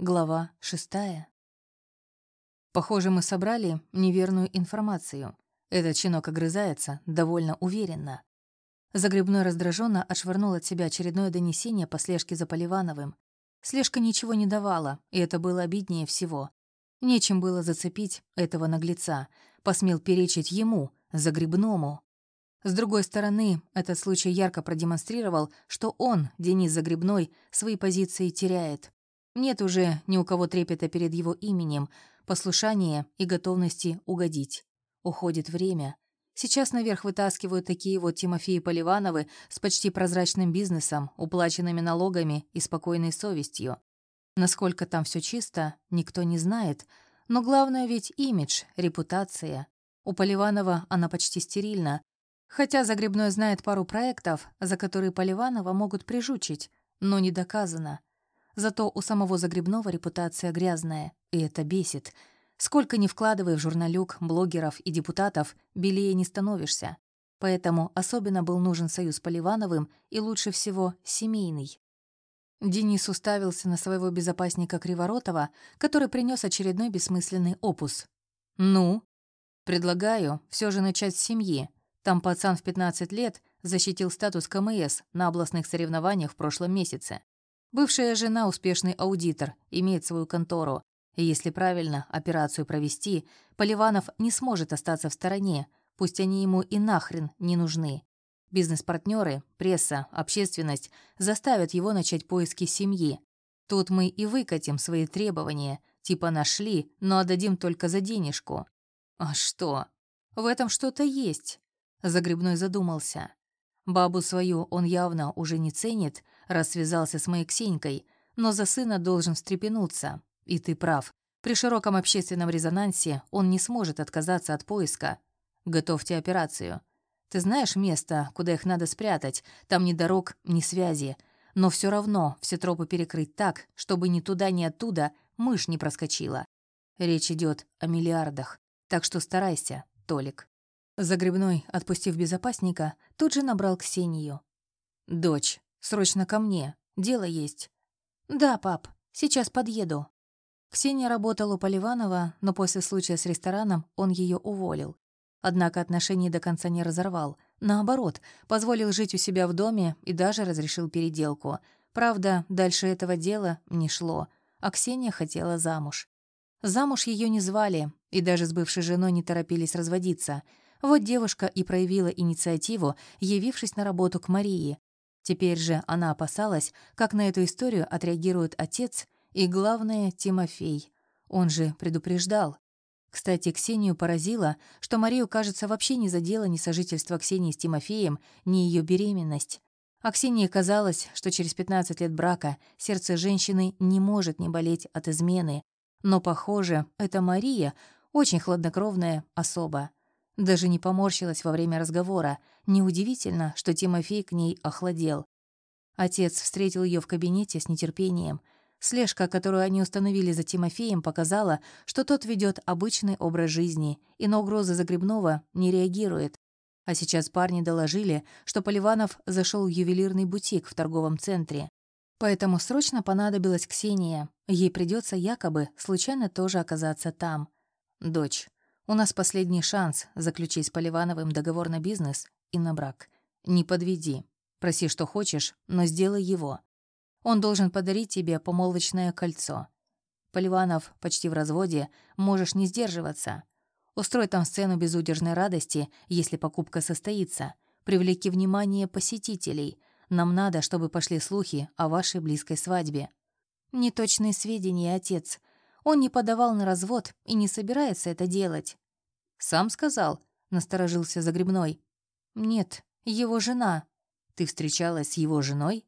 Глава шестая. Похоже, мы собрали неверную информацию. Этот щенок огрызается довольно уверенно. Загребной раздраженно отшвырнул от себя очередное донесение по слежке за Поливановым. Слежка ничего не давала, и это было обиднее всего. Нечем было зацепить этого наглеца. Посмел перечить ему, Загребному. С другой стороны, этот случай ярко продемонстрировал, что он, Денис Загребной, свои позиции теряет. Нет уже ни у кого трепета перед его именем, послушания и готовности угодить. Уходит время. Сейчас наверх вытаскивают такие вот Тимофеи Поливановы с почти прозрачным бизнесом, уплаченными налогами и спокойной совестью. Насколько там все чисто, никто не знает, но главное ведь имидж, репутация. У Поливанова она почти стерильна, Хотя Загребной знает пару проектов, за которые Поливанова могут прижучить, но не доказано. Зато у самого Загребного репутация грязная, и это бесит. Сколько ни вкладывай в журналюк, блогеров и депутатов, белее не становишься. Поэтому особенно был нужен союз Поливановым и лучше всего семейный. Денис уставился на своего безопасника Криворотова, который принес очередной бессмысленный опус. «Ну?» «Предлагаю все же начать с семьи», там пацан в 15 лет защитил статус КМС на областных соревнованиях в прошлом месяце. Бывшая жена – успешный аудитор, имеет свою контору. И если правильно операцию провести, Поливанов не сможет остаться в стороне, пусть они ему и нахрен не нужны. Бизнес-партнеры, пресса, общественность заставят его начать поиски семьи. Тут мы и выкатим свои требования, типа нашли, но отдадим только за денежку. А что? В этом что-то есть. Загребной задумался. Бабу свою он явно уже не ценит, раз связался с моей Ксенькой, но за сына должен встрепенуться. И ты прав. При широком общественном резонансе он не сможет отказаться от поиска. Готовьте операцию. Ты знаешь место, куда их надо спрятать? Там ни дорог, ни связи. Но все равно все тропы перекрыть так, чтобы ни туда, ни оттуда мышь не проскочила. Речь идет о миллиардах. Так что старайся, Толик. Загребной, отпустив безопасника, тут же набрал Ксению. «Дочь, срочно ко мне. Дело есть». «Да, пап, сейчас подъеду». Ксения работала у Поливанова, но после случая с рестораном он ее уволил. Однако отношений до конца не разорвал. Наоборот, позволил жить у себя в доме и даже разрешил переделку. Правда, дальше этого дела не шло, а Ксения хотела замуж. Замуж ее не звали, и даже с бывшей женой не торопились разводиться — вот девушка и проявила инициативу, явившись на работу к Марии. Теперь же она опасалась, как на эту историю отреагирует отец и, главное, Тимофей. Он же предупреждал. Кстати, Ксению поразило, что Марию, кажется, вообще не задело ни сожительство Ксении с Тимофеем, ни ее беременность. А Ксении казалось, что через 15 лет брака сердце женщины не может не болеть от измены. Но, похоже, эта Мария очень хладнокровная особа. Даже не поморщилась во время разговора. Неудивительно, что Тимофей к ней охладел. Отец встретил ее в кабинете с нетерпением. Слежка, которую они установили за Тимофеем, показала, что тот ведет обычный образ жизни и на угрозы Загребного не реагирует. А сейчас парни доложили, что Поливанов зашел в ювелирный бутик в торговом центре. Поэтому срочно понадобилась Ксения. Ей придется якобы случайно тоже оказаться там. «Дочь, у нас последний шанс заключить с Поливановым договор на бизнес и на брак. Не подведи. Проси, что хочешь, но сделай его. Он должен подарить тебе помолвочное кольцо. Поливанов почти в разводе, можешь не сдерживаться. Устрой там сцену безудержной радости, если покупка состоится. Привлеки внимание посетителей. Нам надо, чтобы пошли слухи о вашей близкой свадьбе. Неточные сведения, отец. Он не подавал на развод и не собирается это делать. «Сам сказал?» — насторожился Загребной. «Нет, его жена». «Ты встречалась с его женой?»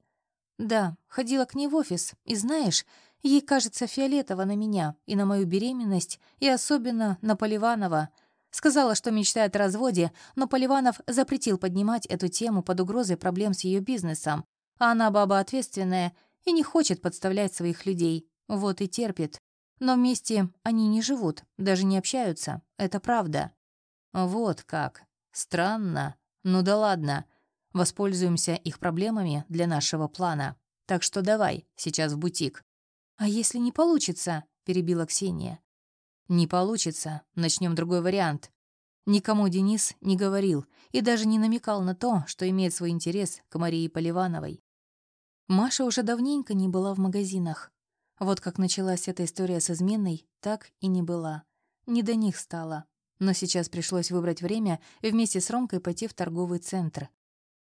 «Да, ходила к ней в офис, и знаешь, ей кажется фиолетово на меня и на мою беременность, и особенно на Поливанова». Сказала, что мечтает о разводе, но Поливанов запретил поднимать эту тему под угрозой проблем с ее бизнесом. А она баба ответственная и не хочет подставлять своих людей. Вот и терпит. Но вместе они не живут, даже не общаются. Это правда. Вот как. Странно. Ну да ладно. Воспользуемся их проблемами для нашего плана. Так что давай, сейчас в бутик. «А если не получится?» — перебила Ксения. «Не получится. Начнем другой вариант». Никому Денис не говорил и даже не намекал на то, что имеет свой интерес к Марии Поливановой. Маша уже давненько не была в магазинах. Вот как началась эта история с изменой, так и не была. Не до них стало. Но сейчас пришлось выбрать время и вместе с Ромкой пойти в торговый центр.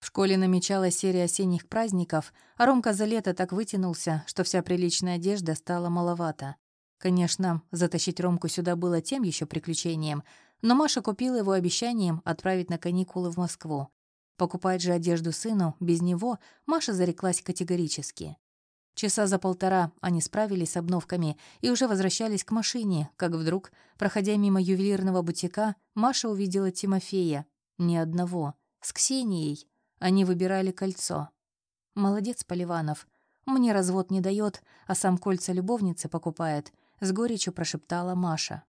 В школе намечалась серия осенних праздников, а Ромка за лето так вытянулся, что вся приличная одежда стала маловато. Конечно, затащить Ромку сюда было тем еще приключением, но Маша купила его обещанием отправить на каникулы в Москву. Покупать же одежду сыну без него Маша зареклась категорически. Часа за полтора они справились с обновками и уже возвращались к машине, как вдруг, проходя мимо ювелирного бутика, Маша увидела Тимофея. Ни одного. С Ксенией. Они выбирали кольцо. «Молодец, Поливанов. Мне развод не дает, а сам кольца любовницы покупает», — с горечью прошептала Маша.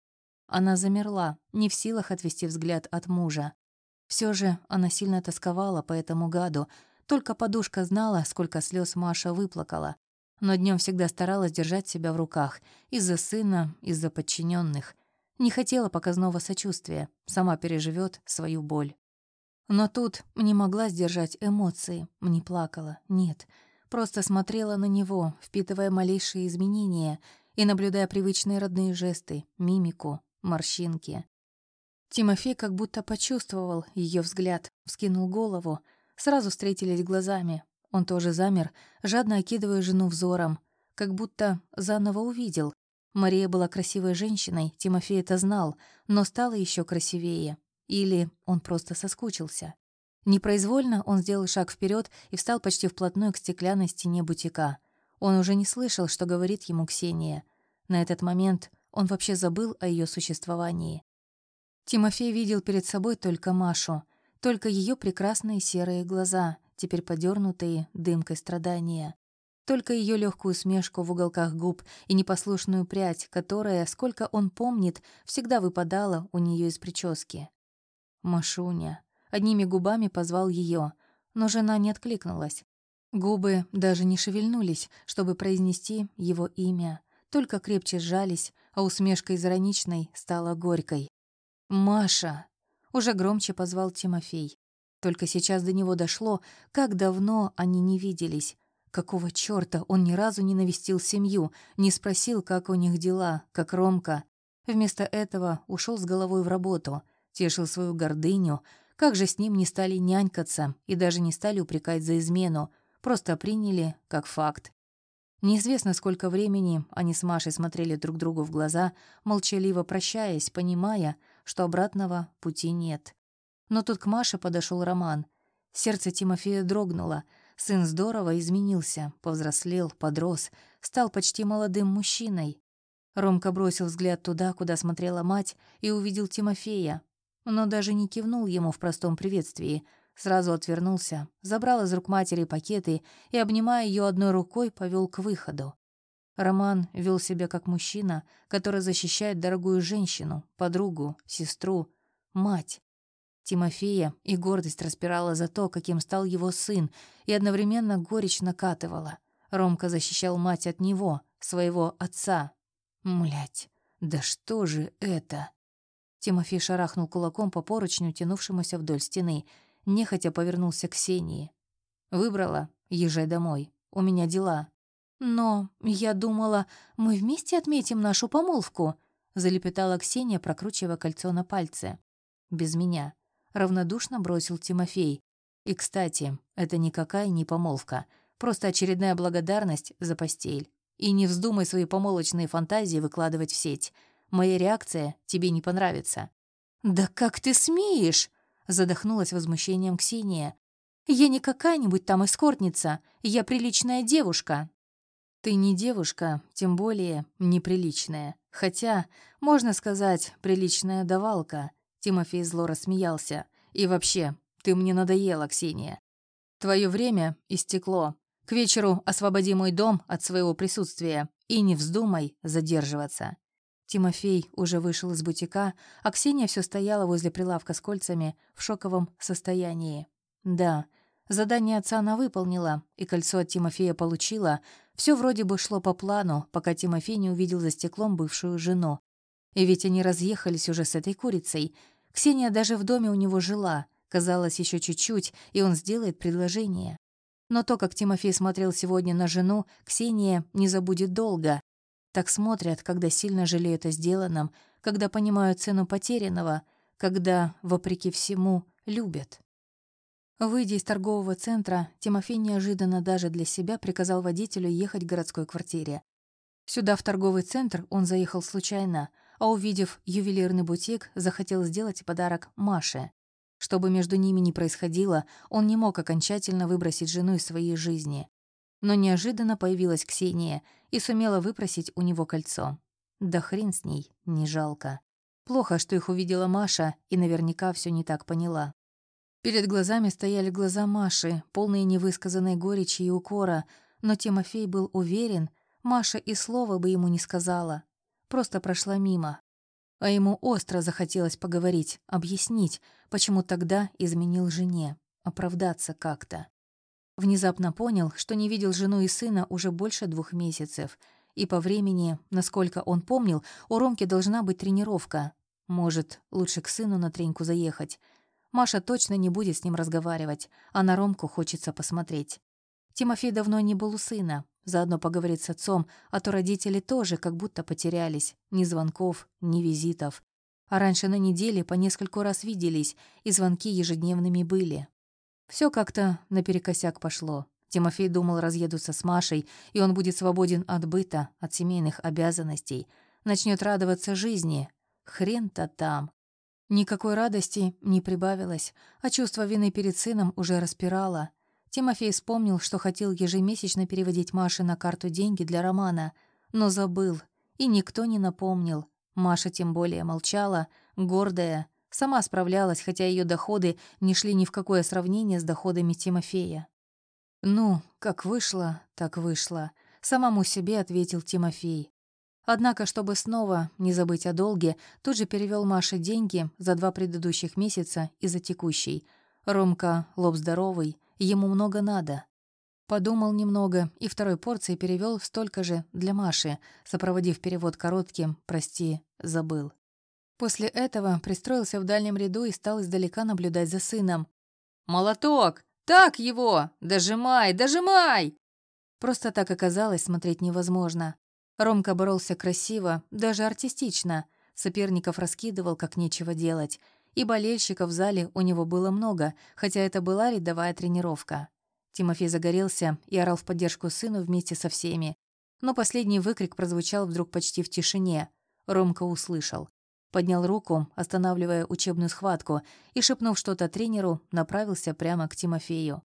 Она замерла, не в силах отвести взгляд от мужа. Все же она сильно тосковала по этому гаду, только подушка знала, сколько слез Маша выплакала но днем всегда старалась держать себя в руках из-за сына, из-за подчиненных. Не хотела показного сочувствия, сама переживет свою боль. Но тут не могла сдержать эмоции, не плакала, нет. Просто смотрела на него, впитывая малейшие изменения и наблюдая привычные родные жесты, мимику, морщинки. Тимофей как будто почувствовал ее взгляд, вскинул голову, сразу встретились глазами, он тоже замер, жадно окидывая жену взором, как будто заново увидел. Мария была красивой женщиной, Тимофей это знал, но стала еще красивее. Или он просто соскучился. Непроизвольно он сделал шаг вперед и встал почти вплотную к стеклянной стене бутика. Он уже не слышал, что говорит ему Ксения. На этот момент он вообще забыл о ее существовании. Тимофей видел перед собой только Машу, только ее прекрасные серые глаза, теперь подернутые дымкой страдания. Только ее легкую усмешку в уголках губ и непослушную прядь, которая, сколько он помнит, всегда выпадала у нее из прически. «Машуня». Одними губами позвал ее, но жена не откликнулась. Губы даже не шевельнулись, чтобы произнести его имя, только крепче сжались, а усмешка из ироничной стала горькой. «Маша!» — уже громче позвал Тимофей. Только сейчас до него дошло, как давно они не виделись. Какого чёрта он ни разу не навестил семью, не спросил, как у них дела, как Ромка. Вместо этого ушел с головой в работу, тешил свою гордыню. Как же с ним не стали нянькаться и даже не стали упрекать за измену, просто приняли как факт. Неизвестно, сколько времени они с Машей смотрели друг другу в глаза, молчаливо прощаясь, понимая, что обратного пути нет. Но тут к Маше подошел Роман. Сердце Тимофея дрогнуло. Сын здорово изменился, повзрослел, подрос, стал почти молодым мужчиной. Ромка бросил взгляд туда, куда смотрела мать, и увидел Тимофея. Но даже не кивнул ему в простом приветствии. Сразу отвернулся, забрал из рук матери пакеты и, обнимая ее одной рукой, повел к выходу. Роман вел себя как мужчина, который защищает дорогую женщину, подругу, сестру, мать. Тимофея, и гордость распирала за то, каким стал его сын, и одновременно горечь накатывала. Ромка защищал мать от него, своего отца. Млять, да что же это? Тимофей шарахнул кулаком по поручню, тянувшемуся вдоль стены, нехотя повернулся к Ксении. «Выбрала, езжай домой, у меня дела». «Но я думала, мы вместе отметим нашу помолвку», залепетала Ксения, прокручивая кольцо на пальце. «Без меня равнодушно бросил Тимофей. И, кстати, это никакая не помолвка, просто очередная благодарность за постель. И не вздумай свои помолочные фантазии выкладывать в сеть. Моя реакция тебе не понравится». «Да как ты смеешь?» — задохнулась возмущением Ксения. «Я не какая-нибудь там эскортница, я приличная девушка». «Ты не девушка, тем более неприличная. Хотя, можно сказать, приличная давалка. Тимофей зло рассмеялся. «И вообще, ты мне надоела, Ксения. Твое время истекло. К вечеру освободи мой дом от своего присутствия и не вздумай задерживаться». Тимофей уже вышел из бутика, а Ксения все стояла возле прилавка с кольцами в шоковом состоянии. Да, Задание отца она выполнила, и кольцо от Тимофея получила. Все вроде бы шло по плану, пока Тимофей не увидел за стеклом бывшую жену. И ведь они разъехались уже с этой курицей. Ксения даже в доме у него жила. Казалось, еще чуть-чуть, и он сделает предложение. Но то, как Тимофей смотрел сегодня на жену, Ксения не забудет долго. Так смотрят, когда сильно жалеют о сделанном, когда понимают цену потерянного, когда, вопреки всему, любят. Выйдя из торгового центра, Тимофей неожиданно даже для себя приказал водителю ехать к городской квартире. Сюда, в торговый центр, он заехал случайно, а увидев ювелирный бутик, захотел сделать подарок Маше. Что бы между ними ни происходило, он не мог окончательно выбросить жену из своей жизни. Но неожиданно появилась Ксения и сумела выпросить у него кольцо. Да хрен с ней, не жалко. Плохо, что их увидела Маша и наверняка все не так поняла. Перед глазами стояли глаза Маши, полные невысказанной горечи и укора, но Тимофей был уверен, Маша и слова бы ему не сказала. Просто прошла мимо. А ему остро захотелось поговорить, объяснить, почему тогда изменил жене, оправдаться как-то. Внезапно понял, что не видел жену и сына уже больше двух месяцев, и по времени, насколько он помнил, у Ромки должна быть тренировка. Может, лучше к сыну на треньку заехать — Маша точно не будет с ним разговаривать, а на Ромку хочется посмотреть. Тимофей давно не был у сына, заодно поговорить с отцом, а то родители тоже как будто потерялись. Ни звонков, ни визитов. А раньше на неделе по нескольку раз виделись, и звонки ежедневными были. Все как-то наперекосяк пошло. Тимофей думал, разъедутся с Машей, и он будет свободен от быта, от семейных обязанностей. Начнет радоваться жизни. Хрен-то там. Никакой радости не прибавилось, а чувство вины перед сыном уже распирало. Тимофей вспомнил, что хотел ежемесячно переводить Маше на карту деньги для романа, но забыл, и никто не напомнил. Маша тем более молчала, гордая, сама справлялась, хотя ее доходы не шли ни в какое сравнение с доходами Тимофея. «Ну, как вышло, так вышло», — самому себе ответил Тимофей. Однако, чтобы снова не забыть о долге, тут же перевел Маше деньги за два предыдущих месяца и за текущий. Ромка лоб здоровый, ему много надо. Подумал немного и второй порции перевел столько же для Маши, сопроводив перевод коротким «прости, забыл». После этого пристроился в дальнем ряду и стал издалека наблюдать за сыном. «Молоток! Так его! Дожимай, дожимай!» Просто так оказалось смотреть невозможно. Ромка боролся красиво, даже артистично. Соперников раскидывал, как нечего делать. И болельщиков в зале у него было много, хотя это была рядовая тренировка. Тимофей загорелся и орал в поддержку сыну вместе со всеми. Но последний выкрик прозвучал вдруг почти в тишине. Ромка услышал. Поднял руку, останавливая учебную схватку, и, шепнув что-то тренеру, направился прямо к Тимофею.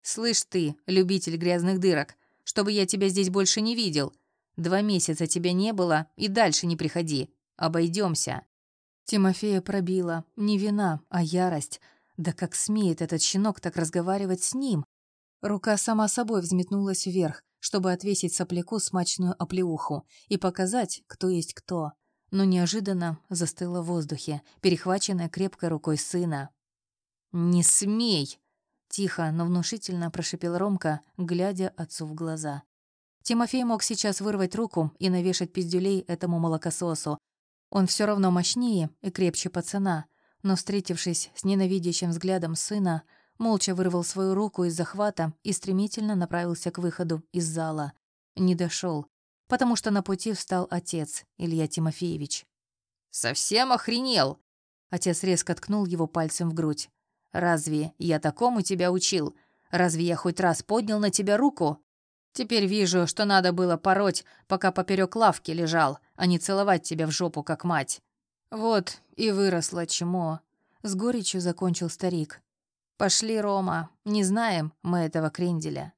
«Слышь ты, любитель грязных дырок, чтобы я тебя здесь больше не видел. Два месяца тебя не было, и дальше не приходи. Обойдемся. Тимофея пробила не вина, а ярость. Да как смеет этот щенок так разговаривать с ним? Рука сама собой взметнулась вверх, чтобы отвесить сопляку смачную оплеуху и показать, кто есть кто. Но неожиданно застыла в воздухе, перехваченная крепкой рукой сына. «Не смей!» — тихо, но внушительно прошипел Ромка, глядя отцу в глаза. Тимофей мог сейчас вырвать руку и навешать пиздюлей этому молокососу. Он все равно мощнее и крепче пацана, но, встретившись с ненавидящим взглядом сына, молча вырвал свою руку из захвата и стремительно направился к выходу из зала. Не дошел, потому что на пути встал отец, Илья Тимофеевич. «Совсем охренел!» Отец резко ткнул его пальцем в грудь. «Разве я такому тебя учил? Разве я хоть раз поднял на тебя руку?» Теперь вижу, что надо было пороть, пока поперек лавки лежал, а не целовать тебя в жопу, как мать. Вот и выросло чмо. С горечью закончил старик. Пошли, Рома, не знаем мы этого кренделя.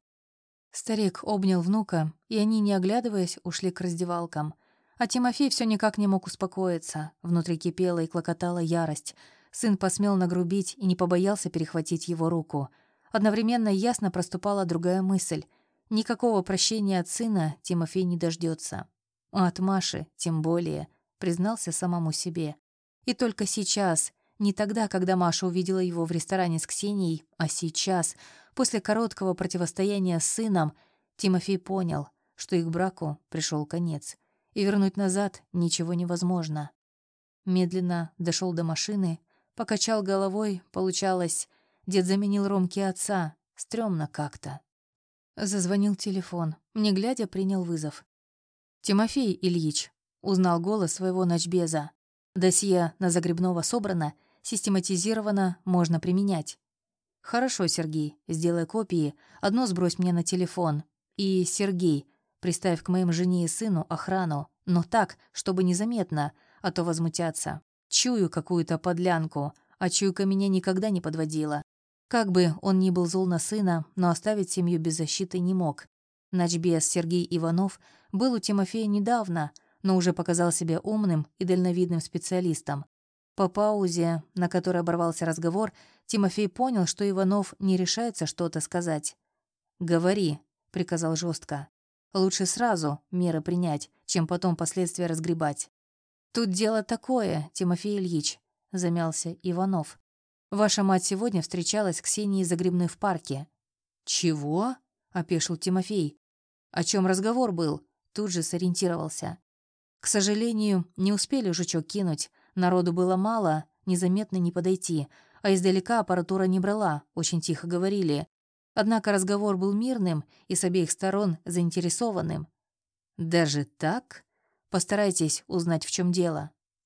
Старик обнял внука, и они, не оглядываясь, ушли к раздевалкам. А Тимофей все никак не мог успокоиться. Внутри кипела и клокотала ярость. Сын посмел нагрубить и не побоялся перехватить его руку. Одновременно ясно проступала другая мысль — Никакого прощения от сына Тимофей не дождется. А от Маши, тем более, признался самому себе. И только сейчас, Не тогда, когда Маша увидела его в ресторане с Ксенией, а сейчас, после короткого противостояния с сыном, Тимофей понял, что их браку пришел конец, и вернуть назад ничего невозможно. Медленно дошел до машины, покачал головой, получалось, дед заменил Ромке отца, стрёмно как-то. Зазвонил телефон, не глядя принял вызов. «Тимофей Ильич», — узнал голос своего ночбеза. «Досье на Загребного собрано, систематизировано, можно применять». «Хорошо, Сергей, сделай копии, одно сбрось мне на телефон. И, Сергей, приставь к моим жене и сыну охрану, но так, чтобы незаметно, а то возмутятся. Чую какую-то подлянку, а чуйка меня никогда не подводила. Как бы он ни был зол на сына, но оставить семью без защиты не мог. Начбес Сергей Иванов был у Тимофея недавно, но уже показал себя умным и дальновидным специалистом. По паузе, на которой оборвался разговор, Тимофей понял, что Иванов не решается что-то сказать. «Говори», — приказал жестко. «Лучше сразу меры принять, чем потом последствия разгребать». «Тут дело такое, Тимофей Ильич», — замялся Иванов. «Ваша мать сегодня встречалась с Ксенией Загребной в парке». «Чего?» — опешил Тимофей. «О чем разговор был?» Тут же сориентировался. К сожалению, не успели жучок кинуть. Народу было мало, незаметно не подойти, а издалека аппаратура не брала, очень тихо говорили. Однако разговор был мирным и с обеих сторон заинтересованным. «Даже так?» Постарайтесь узнать, в чем дело.